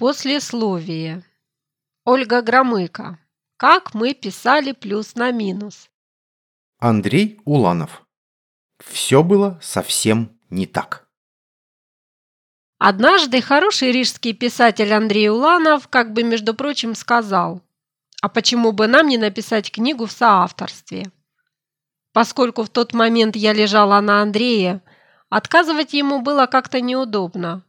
Послесловие. Ольга Громыко. Как мы писали плюс на минус. Андрей Уланов. Все было совсем не так. Однажды хороший рижский писатель Андрей Уланов как бы, между прочим, сказал, а почему бы нам не написать книгу в соавторстве? Поскольку в тот момент я лежала на Андрее, отказывать ему было как-то неудобно.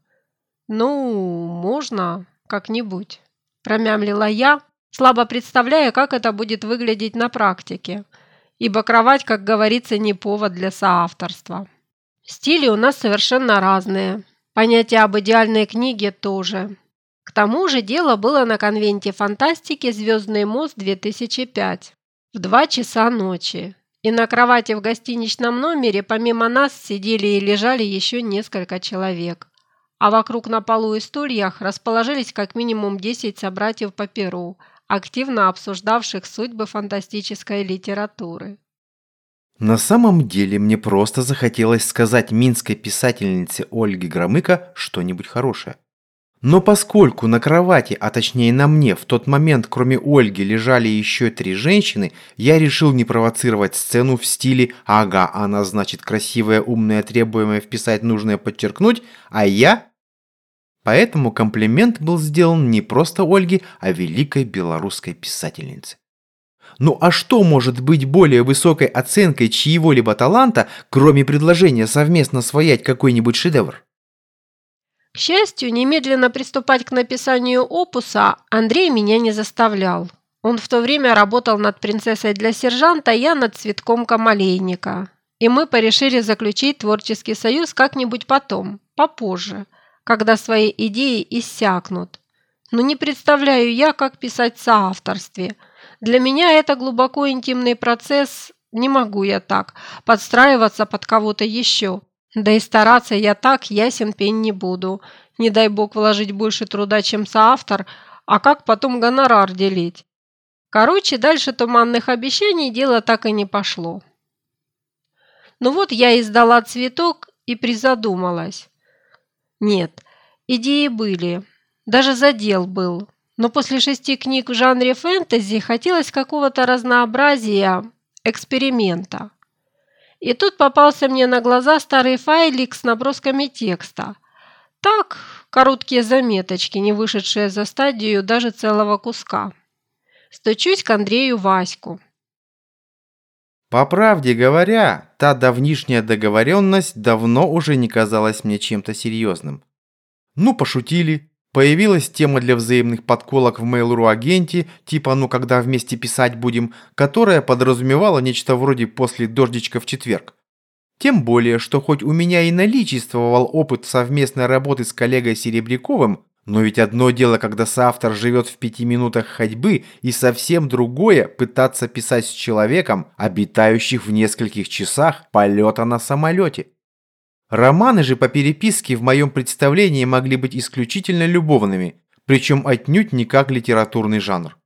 «Ну, можно как-нибудь», – промямлила я, слабо представляя, как это будет выглядеть на практике, ибо кровать, как говорится, не повод для соавторства. Стили у нас совершенно разные, понятие об идеальной книге тоже. К тому же дело было на конвенте фантастики «Звездный мост-2005» в 2 часа ночи. И на кровати в гостиничном номере помимо нас сидели и лежали еще несколько человек а вокруг на полу и стульях расположились как минимум 10 собратьев по перу, активно обсуждавших судьбы фантастической литературы. На самом деле мне просто захотелось сказать минской писательнице Ольге Громыко что-нибудь хорошее. Но поскольку на кровати, а точнее на мне, в тот момент кроме Ольги лежали еще три женщины, я решил не провоцировать сцену в стиле «Ага, она значит красивая, умная, требуемая вписать нужное подчеркнуть, а я Поэтому комплимент был сделан не просто Ольге, а великой белорусской писательнице. Ну а что может быть более высокой оценкой чьего-либо таланта, кроме предложения совместно своять какой-нибудь шедевр? К счастью, немедленно приступать к написанию опуса Андрей меня не заставлял. Он в то время работал над «Принцессой для сержанта», я над «Цветком камалейника». И мы порешили заключить творческий союз как-нибудь потом, попозже – когда свои идеи иссякнут. Но не представляю я, как писать в соавторстве. Для меня это глубоко интимный процесс, не могу я так подстраиваться под кого-то еще. Да и стараться я так ясен пень не буду. Не дай бог вложить больше труда, чем соавтор, а как потом гонорар делить? Короче, дальше туманных обещаний дело так и не пошло. Ну вот я издала цветок и призадумалась. Нет, идеи были, даже задел был. Но после шести книг в жанре фэнтези хотелось какого-то разнообразия, эксперимента. И тут попался мне на глаза старый файлик с набросками текста. Так, короткие заметочки, не вышедшие за стадию даже целого куска. Стучусь к Андрею Ваську. По правде говоря, та давнишняя договоренность давно уже не казалась мне чем-то серьезным. Ну, пошутили. Появилась тема для взаимных подколок в Mail.ru агенте, типа «ну когда вместе писать будем», которая подразумевала нечто вроде «после дождичка в четверг». Тем более, что хоть у меня и наличествовал опыт совместной работы с коллегой Серебряковым, но ведь одно дело, когда соавтор живет в пяти минутах ходьбы, и совсем другое – пытаться писать с человеком, обитающих в нескольких часах полета на самолете. Романы же по переписке в моем представлении могли быть исключительно любовными, причем отнюдь не как литературный жанр.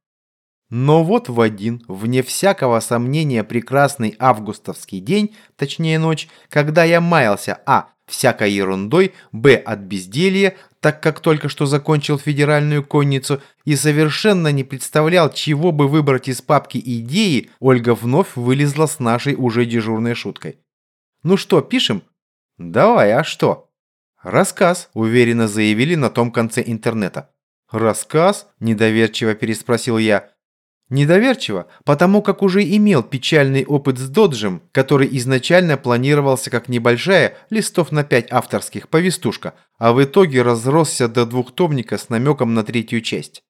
Но вот в один, вне всякого сомнения, прекрасный августовский день, точнее ночь, когда я маялся а. всякой ерундой, б. от безделья, так как только что закончил федеральную конницу и совершенно не представлял, чего бы выбрать из папки идеи, Ольга вновь вылезла с нашей уже дежурной шуткой. «Ну что, пишем?» «Давай, а что?» «Рассказ», – уверенно заявили на том конце интернета. «Рассказ?» – недоверчиво переспросил я. Недоверчиво, потому как уже имел печальный опыт с Доджем, который изначально планировался как небольшая, листов на пять авторских, повестушка, а в итоге разросся до двухтомника с намеком на третью часть.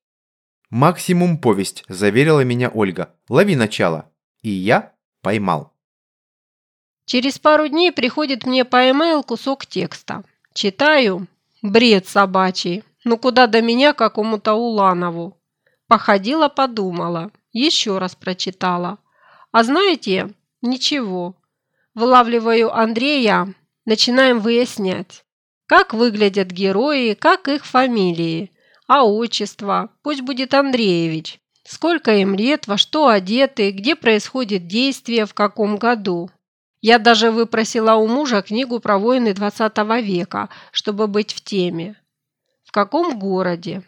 «Максимум повесть», – заверила меня Ольга. «Лови начало». И я поймал. Через пару дней приходит мне по e кусок текста. Читаю. Бред собачий. Ну куда до меня какому-то Уланову. Походила, подумала. Еще раз прочитала. А знаете, ничего. Вылавливаю Андрея, начинаем выяснять. Как выглядят герои, как их фамилии. А отчество, пусть будет Андреевич. Сколько им лет, во что одеты, где происходит действие, в каком году. Я даже выпросила у мужа книгу про войны 20 века, чтобы быть в теме. В каком городе?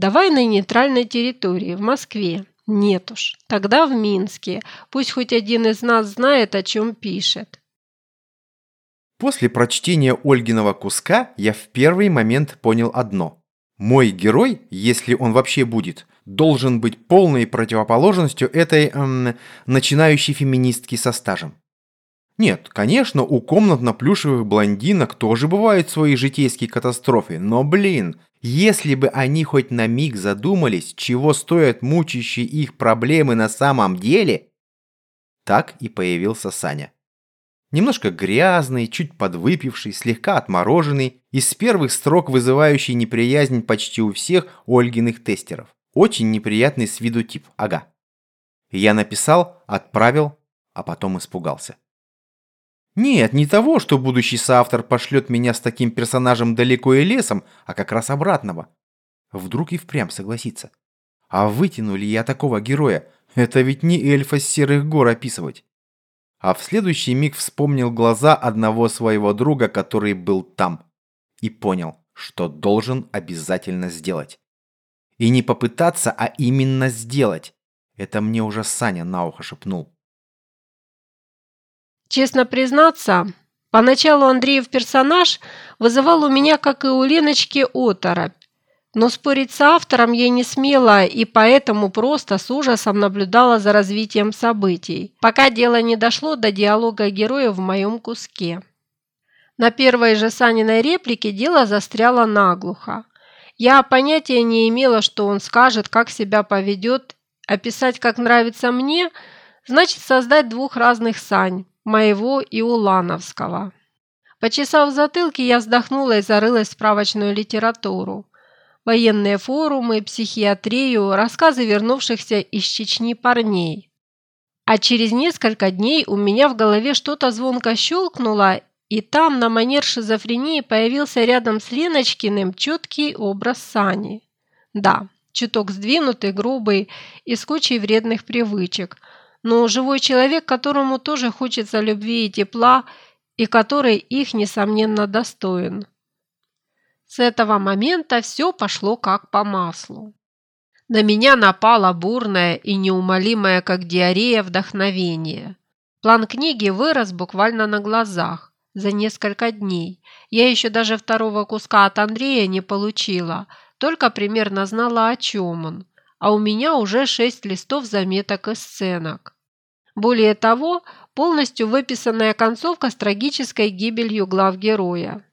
Давай на нейтральной территории, в Москве. Нет уж, тогда в Минске. Пусть хоть один из нас знает, о чем пишет. После прочтения Ольгиного куска я в первый момент понял одно. Мой герой, если он вообще будет, должен быть полной противоположностью этой эм, начинающей феминистки со стажем. Нет, конечно, у комнатно-плюшевых блондинок тоже бывают свои житейские катастрофы, но, блин, если бы они хоть на миг задумались, чего стоят мучающие их проблемы на самом деле... Так и появился Саня. Немножко грязный, чуть подвыпивший, слегка отмороженный, из первых строк вызывающий неприязнь почти у всех Ольгиных тестеров. Очень неприятный с виду тип, ага. Я написал, отправил, а потом испугался. Нет, не того, что будущий соавтор пошлет меня с таким персонажем далеко и лесом, а как раз обратного. Вдруг и впрямь согласится. А вытяну ли я такого героя? Это ведь не эльфа с серых гор описывать. А в следующий миг вспомнил глаза одного своего друга, который был там. И понял, что должен обязательно сделать. И не попытаться, а именно сделать. Это мне уже Саня на ухо шепнул. Честно признаться, поначалу Андреев персонаж вызывал у меня, как и у Леночки, оторопь. Но спорить с автором я не смела и поэтому просто с ужасом наблюдала за развитием событий, пока дело не дошло до диалога героя в моем куске. На первой же Саниной реплике дело застряло наглухо. Я понятия не имела, что он скажет, как себя поведет, описать, как нравится мне, значит создать двух разных Сань, моего и Улановского. Почесав затылки, я вздохнула и зарылась в справочную литературу. Военные форумы, психиатрию, рассказы вернувшихся из Чечни парней. А через несколько дней у меня в голове что-то звонко щелкнуло, и там на манер шизофрении появился рядом с Леночкиным четкий образ Сани. Да, чуток сдвинутый, грубый и с кучей вредных привычек – но живой человек, которому тоже хочется любви и тепла, и который их, несомненно, достоин. С этого момента все пошло как по маслу. На меня напало бурное и неумолимое, как диарея, вдохновение. План книги вырос буквально на глазах за несколько дней. Я еще даже второго куска от Андрея не получила, только примерно знала, о чем он а у меня уже шесть листов заметок и сценок. Более того, полностью выписанная концовка с трагической гибелью глав героя,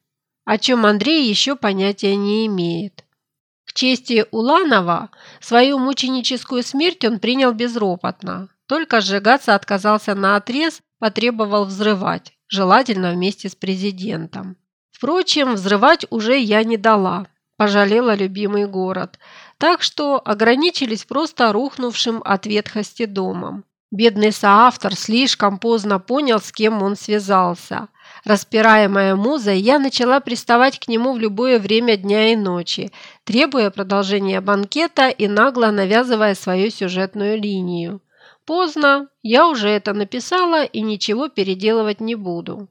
о чем Андрей еще понятия не имеет. К чести Уланова, свою мученическую смерть он принял безропотно, только сжигаться отказался на отрез, потребовал взрывать, желательно вместе с президентом. Впрочем, взрывать уже я не дала, пожалела любимый город, так что ограничились просто рухнувшим от ветхости домом. Бедный соавтор слишком поздно понял, с кем он связался. Распираемая музой, я начала приставать к нему в любое время дня и ночи, требуя продолжения банкета и нагло навязывая свою сюжетную линию. Поздно, я уже это написала и ничего переделывать не буду.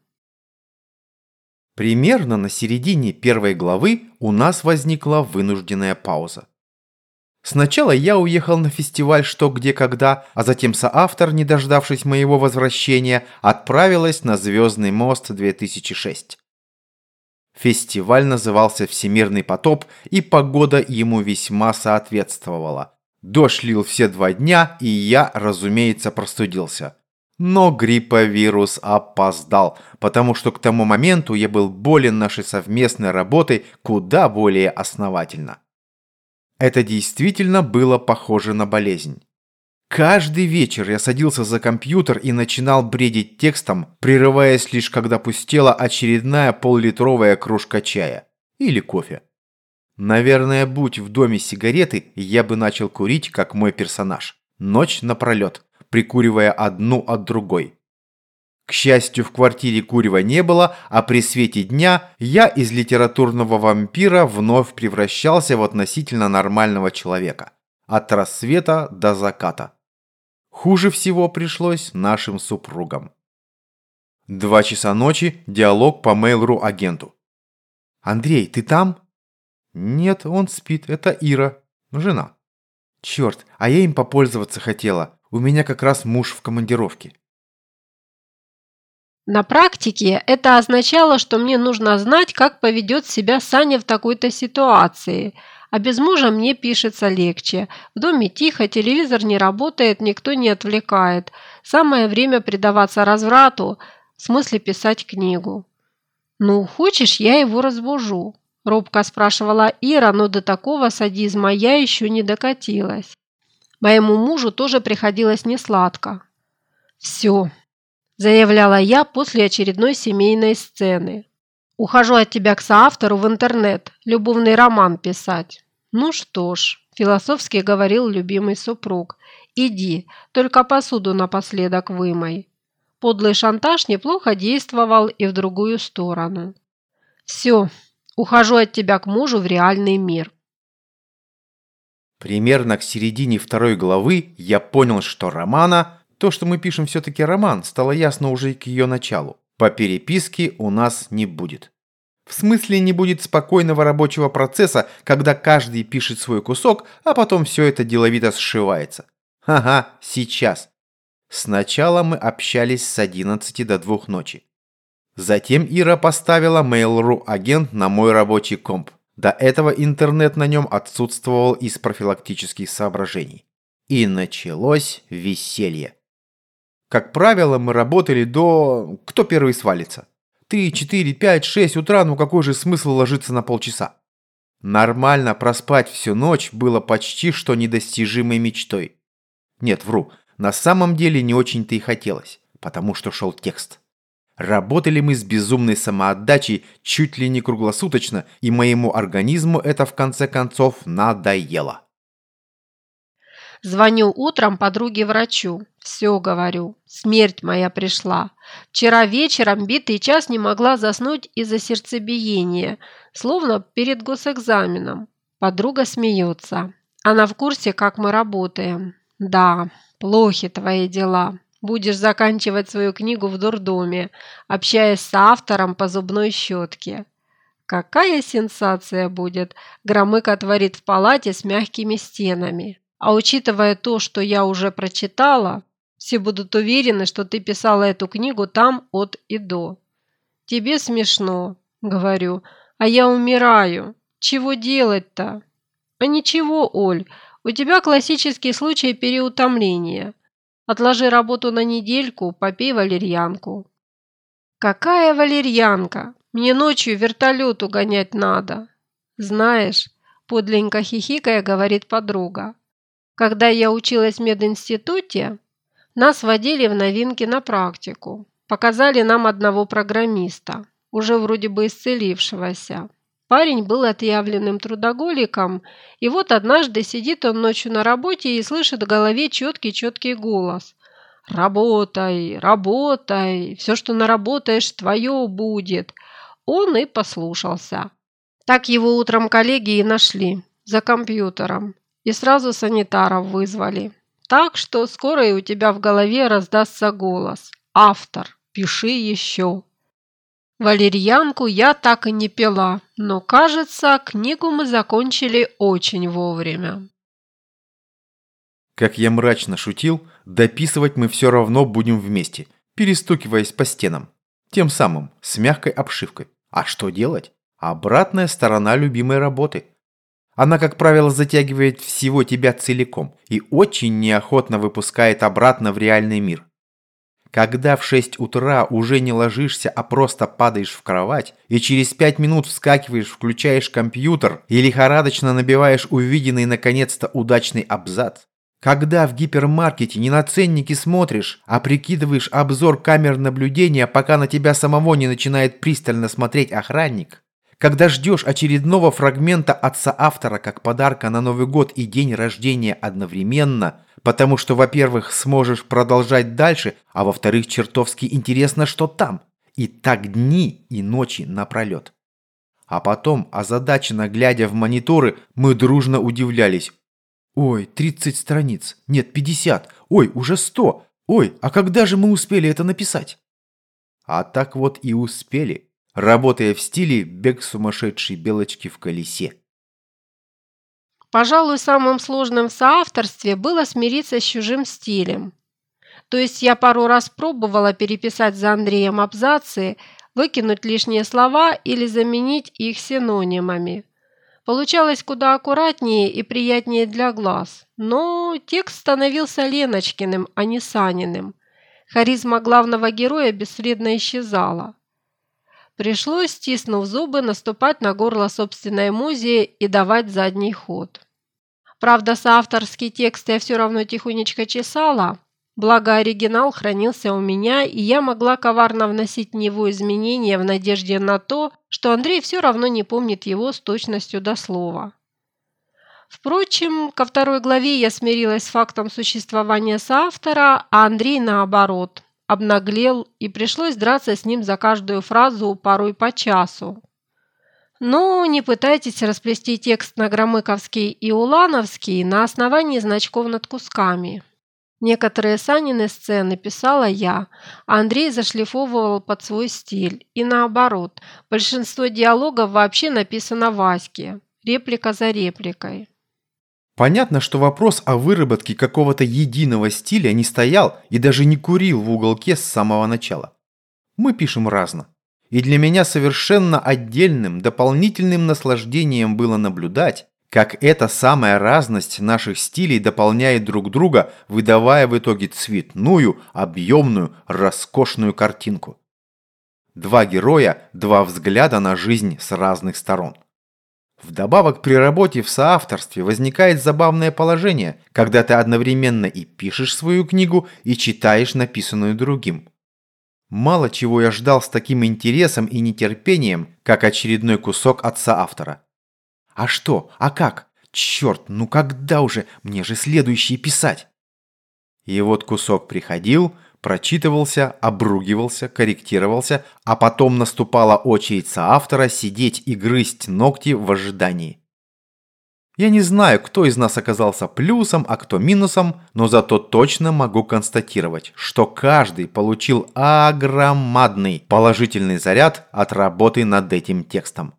Примерно на середине первой главы у нас возникла вынужденная пауза. Сначала я уехал на фестиваль «Что, где, когда», а затем соавтор, не дождавшись моего возвращения, отправилась на «Звездный мост-2006». Фестиваль назывался «Всемирный потоп», и погода ему весьма соответствовала. Дождь лил все два дня, и я, разумеется, простудился. Но грипповирус опоздал, потому что к тому моменту я был болен нашей совместной работой куда более основательно. Это действительно было похоже на болезнь. Каждый вечер я садился за компьютер и начинал бредить текстом, прерываясь лишь когда пустела очередная поллитровая кружка чая. Или кофе. Наверное, будь в доме сигареты, я бы начал курить, как мой персонаж. Ночь напролет, прикуривая одну от другой. К счастью, в квартире курева не было, а при свете дня я из литературного вампира вновь превращался в относительно нормального человека. От рассвета до заката. Хуже всего пришлось нашим супругам. Два часа ночи, диалог по мейлру агенту. «Андрей, ты там?» «Нет, он спит, это Ира. Жена. Черт, а я им попользоваться хотела. У меня как раз муж в командировке. На практике это означало, что мне нужно знать, как поведет себя Саня в такой-то ситуации. А без мужа мне пишется легче. В доме тихо, телевизор не работает, никто не отвлекает. Самое время предаваться разврату, в смысле писать книгу. «Ну, хочешь, я его разбужу?» – робко спрашивала Ира, но до такого садизма я еще не докатилась. Моему мужу тоже приходилось несладко. «Все, заявляла я после очередной семейной сцены. «Ухожу от тебя к соавтору в интернет, любовный роман писать». «Ну что ж», – философски говорил любимый супруг, «иди, только посуду напоследок вымой». Подлый шантаж неплохо действовал и в другую сторону. «Все, ухожу от тебя к мужу в реальный мир». Примерно к середине второй главы я понял, что Романа то, что мы пишем все-таки роман, стало ясно уже к ее началу. По переписке у нас не будет. В смысле не будет спокойного рабочего процесса, когда каждый пишет свой кусок, а потом все это деловито сшивается. Ага, сейчас. Сначала мы общались с 11 до 2 ночи. Затем Ира поставила Mail.ru агент на мой рабочий комп. До этого интернет на нем отсутствовал из профилактических соображений. И началось веселье. Как правило, мы работали до... Кто первый свалится? Ты, 4, 5, 6 утра, ну какой же смысл ложиться на полчаса? Нормально проспать всю ночь было почти что недостижимой мечтой. Нет, вру, на самом деле не очень-то и хотелось, потому что шел текст. Работали мы с безумной самоотдачей чуть ли не круглосуточно, и моему организму это в конце концов надоело. Звоню утром подруге-врачу. Все говорю. Смерть моя пришла. Вчера вечером битый час не могла заснуть из-за сердцебиения, словно перед госэкзаменом. Подруга смеется. Она в курсе, как мы работаем. Да, плохи твои дела. Будешь заканчивать свою книгу в дурдоме, общаясь с автором по зубной щетке. Какая сенсация будет! Громыка творит в палате с мягкими стенами. А учитывая то, что я уже прочитала, все будут уверены, что ты писала эту книгу там от и до. Тебе смешно, говорю, а я умираю. Чего делать-то? А ничего, Оль, у тебя классический случай переутомления. Отложи работу на недельку, попей валерьянку. Какая валерьянка? Мне ночью вертолет угонять надо. Знаешь, подленько хихикая, говорит подруга. Когда я училась в мединституте, нас водили в новинки на практику. Показали нам одного программиста, уже вроде бы исцелившегося. Парень был отъявленным трудоголиком, и вот однажды сидит он ночью на работе и слышит в голове четкий-четкий голос. «Работай, работай, все, что наработаешь, твое будет». Он и послушался. Так его утром коллеги и нашли, за компьютером и сразу санитаров вызвали. Так что скоро и у тебя в голове раздастся голос. Автор, пиши еще. Валерьянку я так и не пила, но, кажется, книгу мы закончили очень вовремя. Как я мрачно шутил, дописывать мы все равно будем вместе, перестукиваясь по стенам. Тем самым, с мягкой обшивкой. А что делать? Обратная сторона любимой работы – она, как правило, затягивает всего тебя целиком и очень неохотно выпускает обратно в реальный мир. Когда в 6 утра уже не ложишься, а просто падаешь в кровать, и через 5 минут вскакиваешь, включаешь компьютер и лихорадочно набиваешь увиденный наконец-то удачный абзац, когда в гипермаркете не на ценники смотришь, а прикидываешь обзор камер наблюдения, пока на тебя самого не начинает пристально смотреть охранник, когда ждешь очередного фрагмента отца-автора как подарка на Новый год и день рождения одновременно, потому что, во-первых, сможешь продолжать дальше, а во-вторых, чертовски интересно, что там. И так дни и ночи напролет. А потом, озадаченно глядя в мониторы, мы дружно удивлялись. «Ой, 30 страниц. Нет, 50. Ой, уже 100. Ой, а когда же мы успели это написать?» А так вот и успели работая в стиле «бег сумасшедшей белочки в колесе». Пожалуй, самым сложным в соавторстве было смириться с чужим стилем. То есть я пару раз пробовала переписать за Андреем абзацы, выкинуть лишние слова или заменить их синонимами. Получалось куда аккуратнее и приятнее для глаз, но текст становился Леночкиным, а не Саниным. Харизма главного героя бесследно исчезала. Пришлось, стиснув зубы, наступать на горло собственной музе и давать задний ход. Правда, соавторский текст я все равно тихонечко чесала, благо оригинал хранился у меня, и я могла коварно вносить в него изменения в надежде на то, что Андрей все равно не помнит его с точностью до слова. Впрочем, ко второй главе я смирилась с фактом существования соавтора, а Андрей, наоборот, обнаглел, и пришлось драться с ним за каждую фразу порой по часу. Но не пытайтесь расплести текст на Громыковский и Улановский на основании значков над кусками. Некоторые Санины сцены писала я, а Андрей зашлифовывал под свой стиль. И наоборот, большинство диалогов вообще написано Ваське, реплика за репликой. Понятно, что вопрос о выработке какого-то единого стиля не стоял и даже не курил в уголке с самого начала. Мы пишем разно. И для меня совершенно отдельным, дополнительным наслаждением было наблюдать, как эта самая разность наших стилей дополняет друг друга, выдавая в итоге цветную, объемную, роскошную картинку. Два героя, два взгляда на жизнь с разных сторон. Вдобавок при работе в соавторстве возникает забавное положение, когда ты одновременно и пишешь свою книгу, и читаешь написанную другим. Мало чего я ждал с таким интересом и нетерпением, как очередной кусок от соавтора. А что? А как? Черт, ну когда уже? Мне же следующий писать. И вот кусок приходил, прочитывался, обругивался, корректировался, а потом наступала очередь соавтора сидеть и грызть ногти в ожидании. Я не знаю, кто из нас оказался плюсом, а кто минусом, но зато точно могу констатировать, что каждый получил огромадный положительный заряд от работы над этим текстом.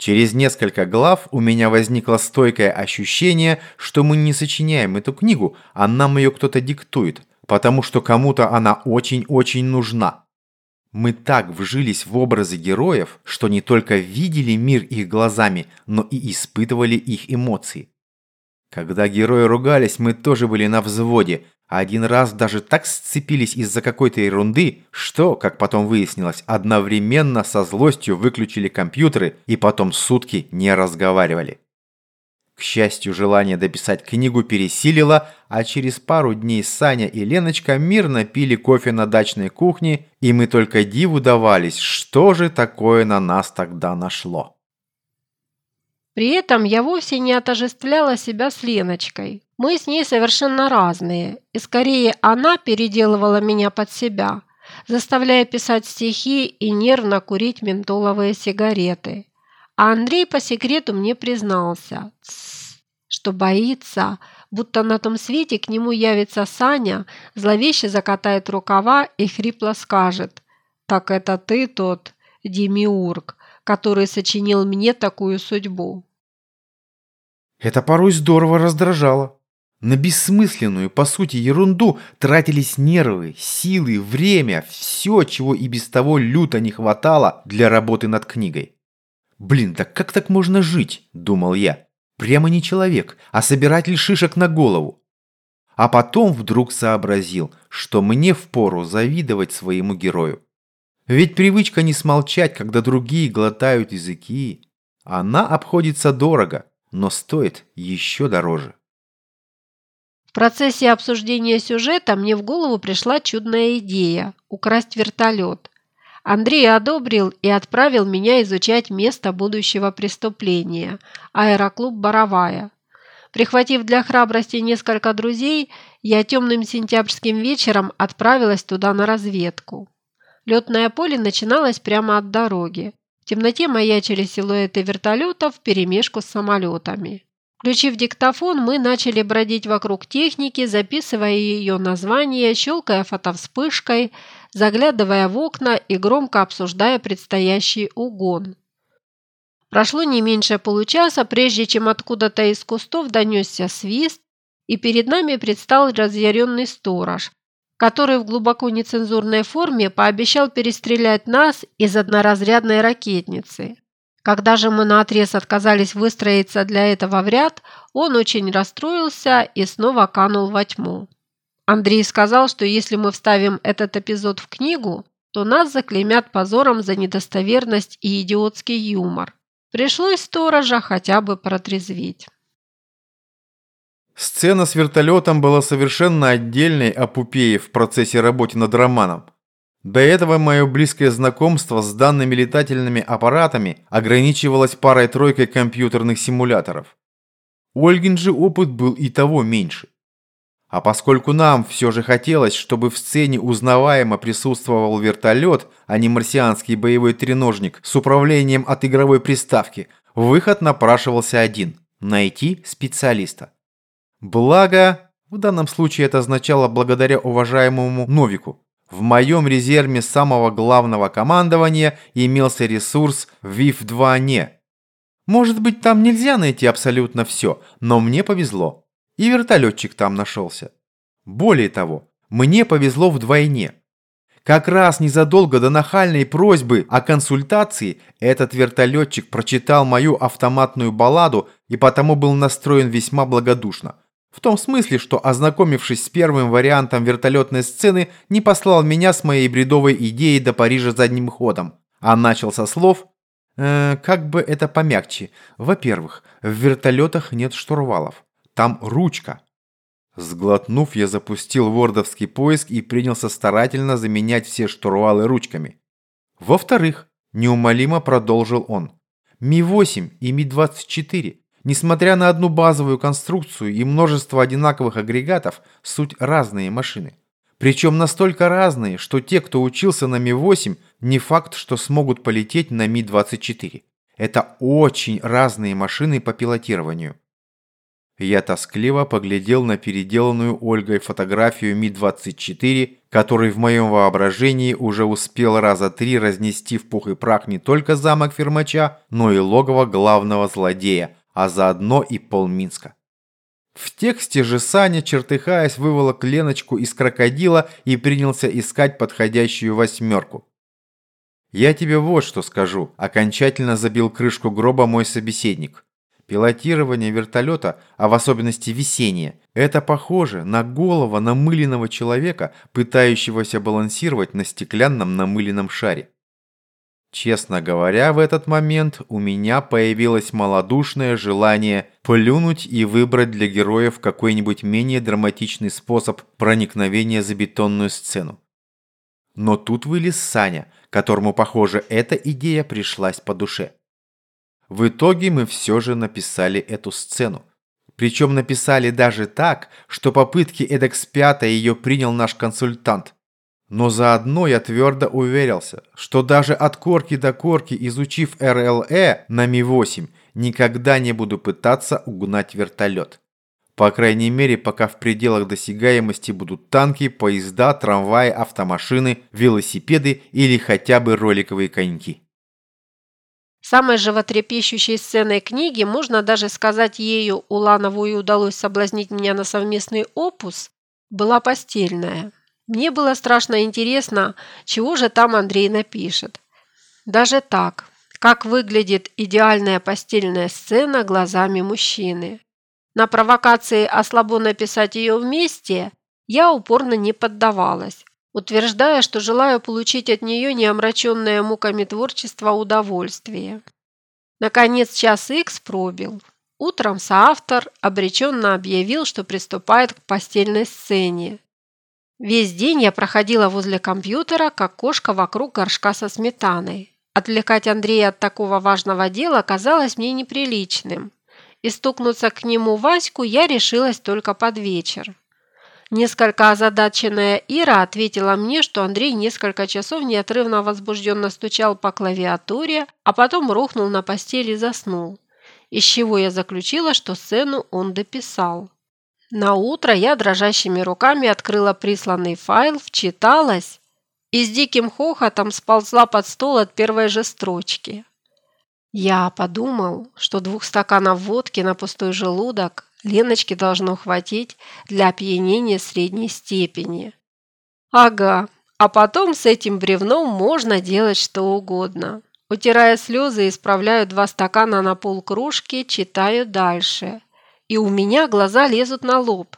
Через несколько глав у меня возникло стойкое ощущение, что мы не сочиняем эту книгу, а нам ее кто-то диктует, потому что кому-то она очень-очень нужна. Мы так вжились в образы героев, что не только видели мир их глазами, но и испытывали их эмоции. Когда герои ругались, мы тоже были на взводе, а один раз даже так сцепились из-за какой-то ерунды, что, как потом выяснилось, одновременно со злостью выключили компьютеры и потом сутки не разговаривали. К счастью, желание дописать книгу пересилило, а через пару дней Саня и Леночка мирно пили кофе на дачной кухне, и мы только диву давались, что же такое на нас тогда нашло. При этом я вовсе не отождествляла себя с Леночкой. Мы с ней совершенно разные, и скорее она переделывала меня под себя, заставляя писать стихи и нервно курить ментоловые сигареты. А Андрей по секрету мне признался, что боится, будто на том свете к нему явится Саня, зловеще закатает рукава и хрипло скажет «Так это ты тот, Демиург, который сочинил мне такую судьбу». Это порой здорово раздражало. На бессмысленную, по сути, ерунду тратились нервы, силы, время, все, чего и без того люто не хватало для работы над книгой. «Блин, да как так можно жить?» – думал я. «Прямо не человек, а собиратель шишек на голову». А потом вдруг сообразил, что мне впору завидовать своему герою. Ведь привычка не смолчать, когда другие глотают языки, она обходится дорого, но стоит еще дороже. В процессе обсуждения сюжета мне в голову пришла чудная идея – украсть вертолет. Андрей одобрил и отправил меня изучать место будущего преступления – аэроклуб «Боровая». Прихватив для храбрости несколько друзей, я темным сентябрьским вечером отправилась туда на разведку. Летное поле начиналось прямо от дороги. В темноте маячили силуэты вертолетов вперемешку с самолетами. Включив диктофон, мы начали бродить вокруг техники, записывая ее название, щелкая фотовспышкой, заглядывая в окна и громко обсуждая предстоящий угон. Прошло не меньше получаса, прежде чем откуда-то из кустов донесся свист, и перед нами предстал разъяренный сторож, который в глубоко нецензурной форме пообещал перестрелять нас из одноразрядной ракетницы. Когда же мы наотрез отказались выстроиться для этого в ряд, он очень расстроился и снова канул во тьму. Андрей сказал, что если мы вставим этот эпизод в книгу, то нас заклеймят позором за недостоверность и идиотский юмор. Пришлось сторожа хотя бы протрезветь. Сцена с вертолетом была совершенно отдельной опупеей в процессе работы над романом. До этого мое близкое знакомство с данными летательными аппаратами ограничивалось парой-тройкой компьютерных симуляторов. Ольгин же опыт был и того меньше. А поскольку нам все же хотелось, чтобы в сцене узнаваемо присутствовал вертолет, а не марсианский боевой треножник с управлением от игровой приставки, выход напрашивался один – найти специалиста. Благо, в данном случае это означало благодаря уважаемому Новику. В моем резерве самого главного командования имелся ресурс ВИФ-2-НЕ. Может быть, там нельзя найти абсолютно все, но мне повезло. И вертолетчик там нашелся. Более того, мне повезло вдвойне. Как раз незадолго до нахальной просьбы о консультации этот вертолетчик прочитал мою автоматную балладу и потому был настроен весьма благодушно. В том смысле, что, ознакомившись с первым вариантом вертолетной сцены, не послал меня с моей бредовой идеей до Парижа задним ходом, а начал со слов э, «Как бы это помягче. Во-первых, в вертолетах нет штурвалов. Там ручка. Сглотнув, я запустил вордовский поиск и принялся старательно заменять все штурвалы ручками. Во-вторых, неумолимо продолжил он. Ми-8 и Ми-24, несмотря на одну базовую конструкцию и множество одинаковых агрегатов, суть разные машины. Причем настолько разные, что те, кто учился на Ми-8, не факт, что смогут полететь на Ми-24. Это очень разные машины по пилотированию. Я тоскливо поглядел на переделанную Ольгой фотографию Ми-24, который в моем воображении уже успел раза три разнести в пух и прах не только замок Фермача, но и логово главного злодея, а заодно и полминска. В тексте же Саня, чертыхаясь, выволок Леночку из крокодила и принялся искать подходящую восьмерку. «Я тебе вот что скажу», – окончательно забил крышку гроба мой собеседник – Пилотирование вертолета, а в особенности весение, это похоже на голову намыленного человека, пытающегося балансировать на стеклянном намыленном шаре. Честно говоря, в этот момент у меня появилось малодушное желание плюнуть и выбрать для героев какой-нибудь менее драматичный способ проникновения за бетонную сцену. Но тут вылез Саня, которому, похоже, эта идея пришлась по душе. В итоге мы все же написали эту сцену. Причем написали даже так, что попытки эдак спята ее принял наш консультант. Но заодно я твердо уверился, что даже от корки до корки, изучив РЛЭ на Ми-8, никогда не буду пытаться угнать вертолет. По крайней мере, пока в пределах досягаемости будут танки, поезда, трамваи, автомашины, велосипеды или хотя бы роликовые коньки. Самой животрепещущей сценой книги, можно даже сказать ею Уланову и удалось соблазнить меня на совместный опус, была постельная. Мне было страшно интересно, чего же там Андрей напишет. Даже так, как выглядит идеальная постельная сцена глазами мужчины. На провокации о слабо написать ее вместе я упорно не поддавалась, утверждая, что желаю получить от нее неомраченное муками творчества удовольствие. Наконец час икс пробил. Утром соавтор обреченно объявил, что приступает к постельной сцене. Весь день я проходила возле компьютера, как кошка вокруг горшка со сметаной. Отвлекать Андрея от такого важного дела казалось мне неприличным. И стукнуться к нему Ваську я решилась только под вечер. Несколько озадаченная Ира ответила мне, что Андрей несколько часов неотрывно возбужденно стучал по клавиатуре, а потом рухнул на постели и заснул. Из чего я заключила, что сцену он дописал. На утро я дрожащими руками открыла присланный файл, вчиталась и с диким хохотом сползла под стол от первой же строчки. Я подумал, что двух стаканов водки на пустой желудок Леночке должно хватить для опьянения средней степени. Ага, а потом с этим бревном можно делать что угодно. Утирая слезы, исправляю два стакана на полкружки, читаю дальше. И у меня глаза лезут на лоб.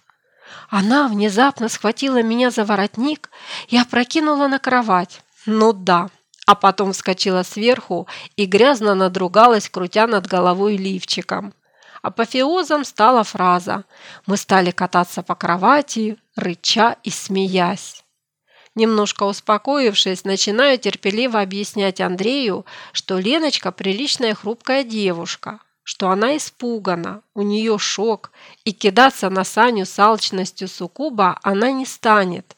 Она внезапно схватила меня за воротник и опрокинула на кровать. Ну да, а потом вскочила сверху и грязно надругалась, крутя над головой лифчиком. Апофеозом стала фраза «Мы стали кататься по кровати, рыча и смеясь». Немножко успокоившись, начинаю терпеливо объяснять Андрею, что Леночка приличная хрупкая девушка, что она испугана, у нее шок, и кидаться на Саню с алчностью суккуба она не станет.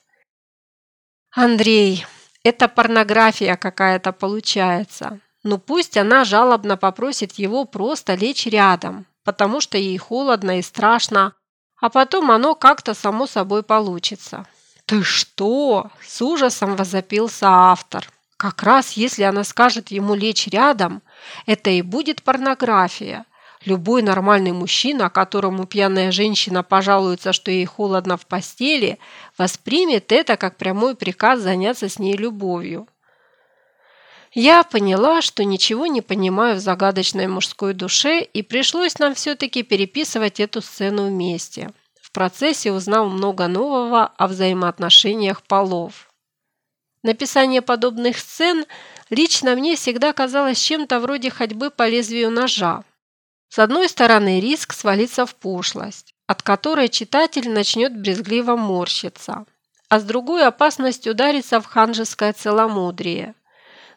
«Андрей, это порнография какая-то получается. Ну пусть она жалобно попросит его просто лечь рядом, потому что ей холодно и страшно, а потом оно как-то само собой получится. «Ты что?» – с ужасом возопился автор. «Как раз если она скажет ему лечь рядом, это и будет порнография. Любой нормальный мужчина, которому пьяная женщина пожалуется, что ей холодно в постели, воспримет это как прямой приказ заняться с ней любовью. Я поняла, что ничего не понимаю в загадочной мужской душе, и пришлось нам все-таки переписывать эту сцену вместе. В процессе узнал много нового о взаимоотношениях полов. Написание подобных сцен лично мне всегда казалось чем-то вроде ходьбы по лезвию ножа. С одной стороны, риск свалиться в пошлость, от которой читатель начнет брезгливо морщиться, а с другой – опасность удариться в ханжеское целомудрие –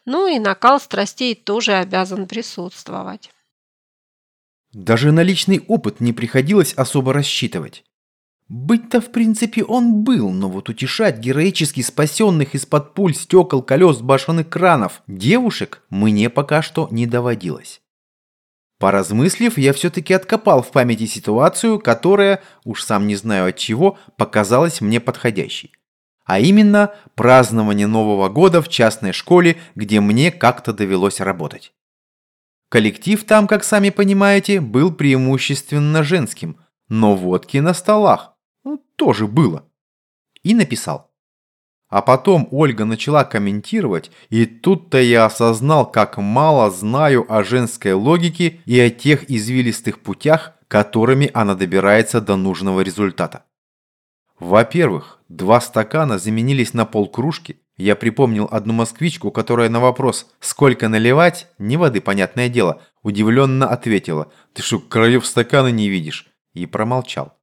ну и накал страстей тоже обязан присутствовать. Даже на личный опыт не приходилось особо рассчитывать. Быть-то в принципе он был, но вот утешать героически спасенных из-под пуль, стекол, колес, башенных кранов девушек мне пока что не доводилось. Поразмыслив, я все-таки откопал в памяти ситуацию, которая, уж сам не знаю от чего, показалась мне подходящей а именно празднование Нового года в частной школе, где мне как-то довелось работать. Коллектив там, как сами понимаете, был преимущественно женским, но водки на столах ну, тоже было. И написал. А потом Ольга начала комментировать, и тут-то я осознал, как мало знаю о женской логике и о тех извилистых путях, которыми она добирается до нужного результата. Во-первых, два стакана заменились на полкружки. Я припомнил одну москвичку, которая на вопрос «Сколько наливать?» не воды, понятное дело, удивленно ответила «Ты что, краев стакана не видишь?» и промолчал.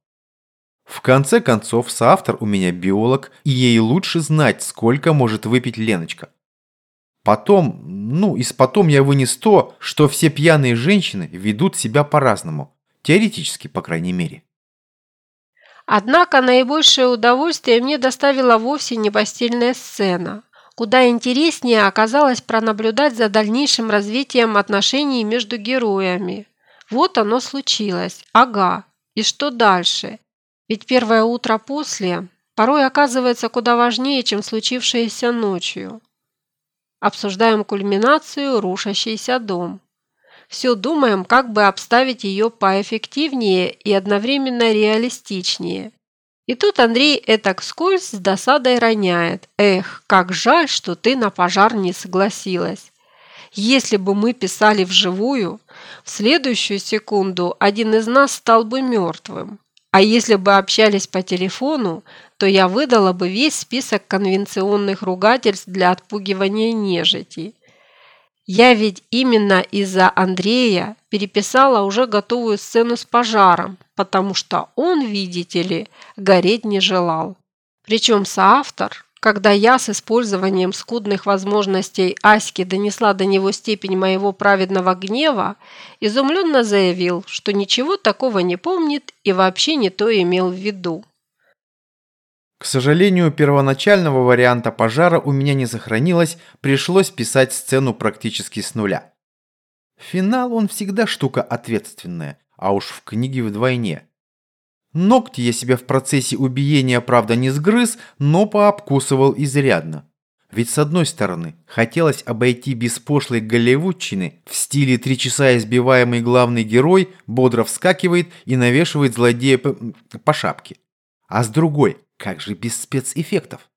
В конце концов, соавтор у меня биолог, и ей лучше знать, сколько может выпить Леночка. Потом, ну, из потом я вынес то, что все пьяные женщины ведут себя по-разному. Теоретически, по крайней мере. Однако наибольшее удовольствие мне доставила вовсе не постельная сцена. Куда интереснее оказалось пронаблюдать за дальнейшим развитием отношений между героями. Вот оно случилось. Ага. И что дальше? Ведь первое утро после порой оказывается куда важнее, чем случившееся ночью. Обсуждаем кульминацию «Рушащийся дом» все думаем, как бы обставить ее поэффективнее и одновременно реалистичнее. И тут Андрей этак скользь с досадой роняет. «Эх, как жаль, что ты на пожар не согласилась. Если бы мы писали вживую, в следующую секунду один из нас стал бы мертвым. А если бы общались по телефону, то я выдала бы весь список конвенционных ругательств для отпугивания нежити. Я ведь именно из-за Андрея переписала уже готовую сцену с пожаром, потому что он, видите ли, гореть не желал. Причем соавтор, когда я с использованием скудных возможностей Аськи донесла до него степень моего праведного гнева, изумленно заявил, что ничего такого не помнит и вообще не то имел в виду. К сожалению, первоначального варианта пожара у меня не сохранилось, пришлось писать сцену практически с нуля. Финал он всегда штука ответственная, а уж в книге вдвойне. Ногти я себя в процессе убиения, правда, не сгрыз, но пообкусывал изрядно. Ведь с одной стороны, хотелось обойти без пошлой голливудчины, в стиле «Три часа избиваемый главный герой» бодро вскакивает и навешивает злодея по, по шапке. А с другой, как же без спецэффектов?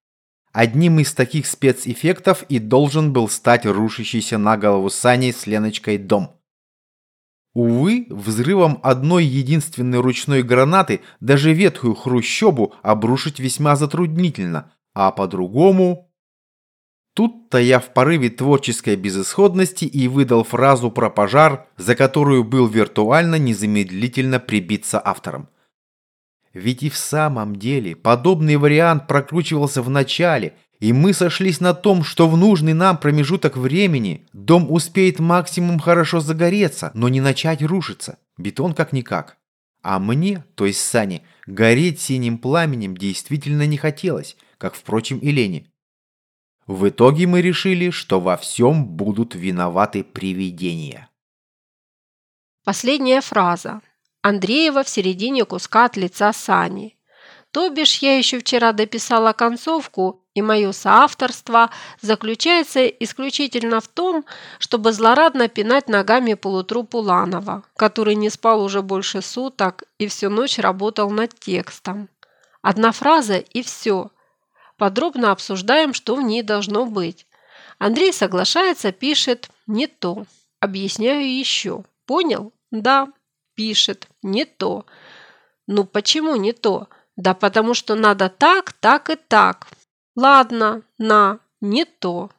Одним из таких спецэффектов и должен был стать рушащийся на голову Сани с Леночкой дом. Увы, взрывом одной единственной ручной гранаты даже ветхую хрущобу обрушить весьма затруднительно, а по-другому... Тут-то я в порыве творческой безысходности и выдал фразу про пожар, за которую был виртуально незамедлительно прибиться автором. Ведь и в самом деле подобный вариант прокручивался в начале, и мы сошлись на том, что в нужный нам промежуток времени дом успеет максимум хорошо загореться, но не начать рушиться. Бетон как-никак. А мне, то есть Сане, гореть синим пламенем действительно не хотелось, как, впрочем, и Лене. В итоге мы решили, что во всем будут виноваты привидения. Последняя фраза. Андреева в середине куска от лица Сани. То бишь я еще вчера дописала концовку, и мое соавторство заключается исключительно в том, чтобы злорадно пинать ногами полутруп Уланова, который не спал уже больше суток и всю ночь работал над текстом. Одна фраза и все – Подробно обсуждаем, что в ней должно быть. Андрей соглашается, пишет «не то». Объясняю еще. Понял? Да. Пишет «не то». Ну почему не то? Да потому что надо так, так и так. Ладно, на, не то.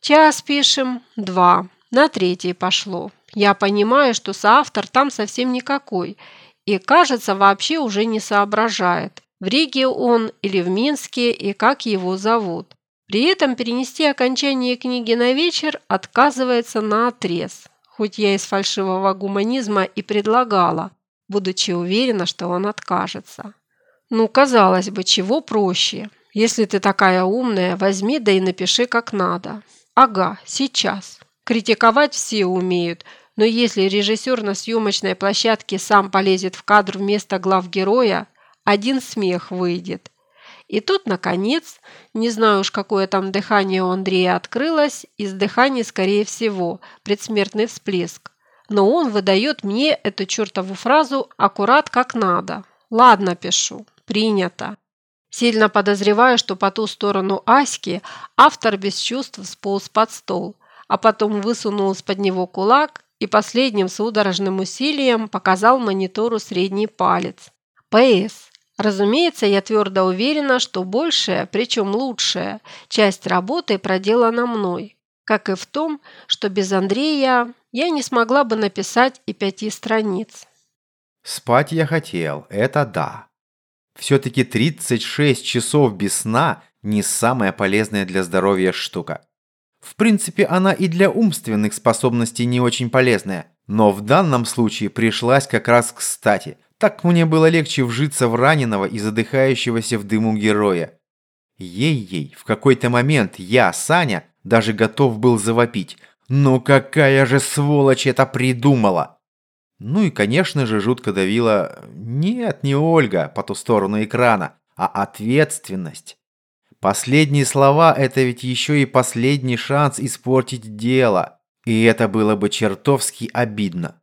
Час пишем, два. На третий пошло. Я понимаю, что соавтор там совсем никакой. И, кажется, вообще уже не соображает в Риге он или в Минске и как его зовут. При этом перенести окончание книги на вечер отказывается на отрез, хоть я из фальшивого гуманизма и предлагала, будучи уверена, что он откажется. Ну, казалось бы, чего проще. Если ты такая умная, возьми да и напиши как надо. Ага, сейчас. Критиковать все умеют, но если режиссер на съемочной площадке сам полезет в кадр вместо главгероя, один смех выйдет. И тут, наконец, не знаю уж, какое там дыхание у Андрея открылось, из дыхания, скорее всего, предсмертный всплеск. Но он выдает мне эту чертову фразу аккурат как надо. Ладно, пишу. Принято. Сильно подозреваю, что по ту сторону Аськи автор без чувств сполз под стол, а потом высунул из-под него кулак и последним судорожным усилием показал монитору средний палец. ПС. Разумеется, я твердо уверена, что большая, причем лучшая, часть работы проделана мной, как и в том, что без Андрея я не смогла бы написать и пяти страниц. Спать я хотел, это да. Все-таки 36 часов без сна не самая полезная для здоровья штука. В принципе, она и для умственных способностей не очень полезная, но в данном случае пришлась как раз кстати – так мне было легче вжиться в раненого и задыхающегося в дыму героя. Ей-ей, в какой-то момент я, Саня, даже готов был завопить. Ну какая же сволочь это придумала! Ну и, конечно же, жутко давила... Нет, не Ольга по ту сторону экрана, а ответственность. Последние слова – это ведь еще и последний шанс испортить дело. И это было бы чертовски обидно.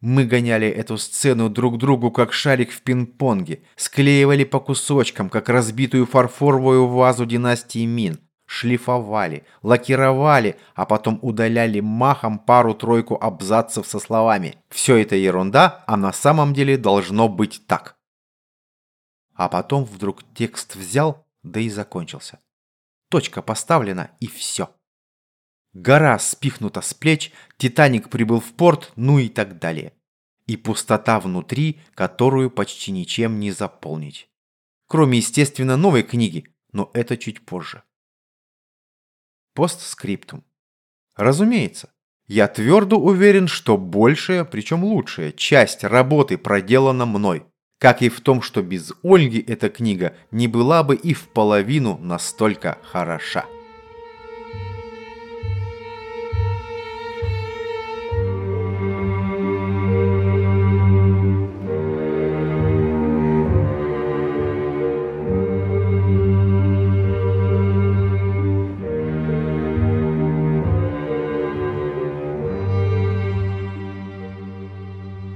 Мы гоняли эту сцену друг другу, как шарик в пинг-понге, склеивали по кусочкам, как разбитую фарфоровую вазу династии Мин, шлифовали, лакировали, а потом удаляли махом пару-тройку абзацев со словами «Все это ерунда, а на самом деле должно быть так». А потом вдруг текст взял, да и закончился. Точка поставлена, и все. Гора спихнута с плеч, Титаник прибыл в порт, ну и так далее. И пустота внутри, которую почти ничем не заполнить. Кроме, естественно, новой книги, но это чуть позже. Постскриптум. Разумеется, я твердо уверен, что большая, причем лучшая, часть работы проделана мной. Как и в том, что без Ольги эта книга не была бы и в половину настолько хороша.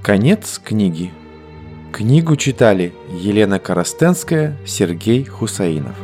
Конец книги. Книгу читали Елена Коростенская, Сергей Хусаинов.